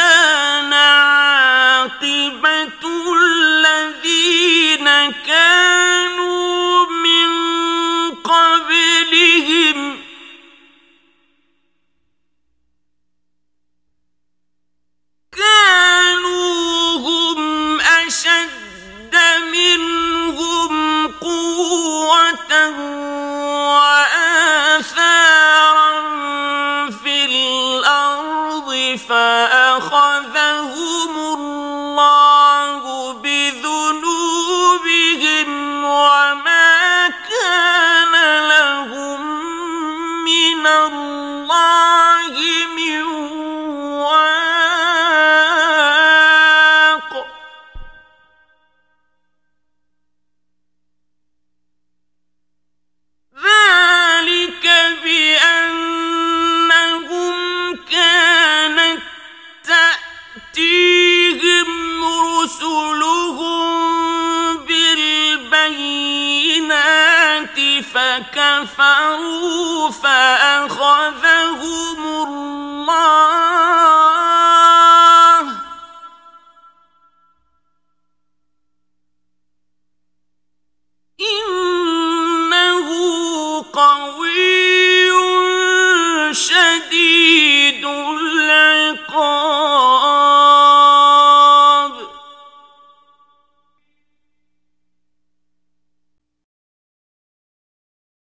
كان عاقبة الذين كانوا من قبلهم. كانوا هم أشد منهم قوة فأخذهم الله بذنوبهم وما كان لهم من الله رسلهم بالبينات فكفروا فأخذ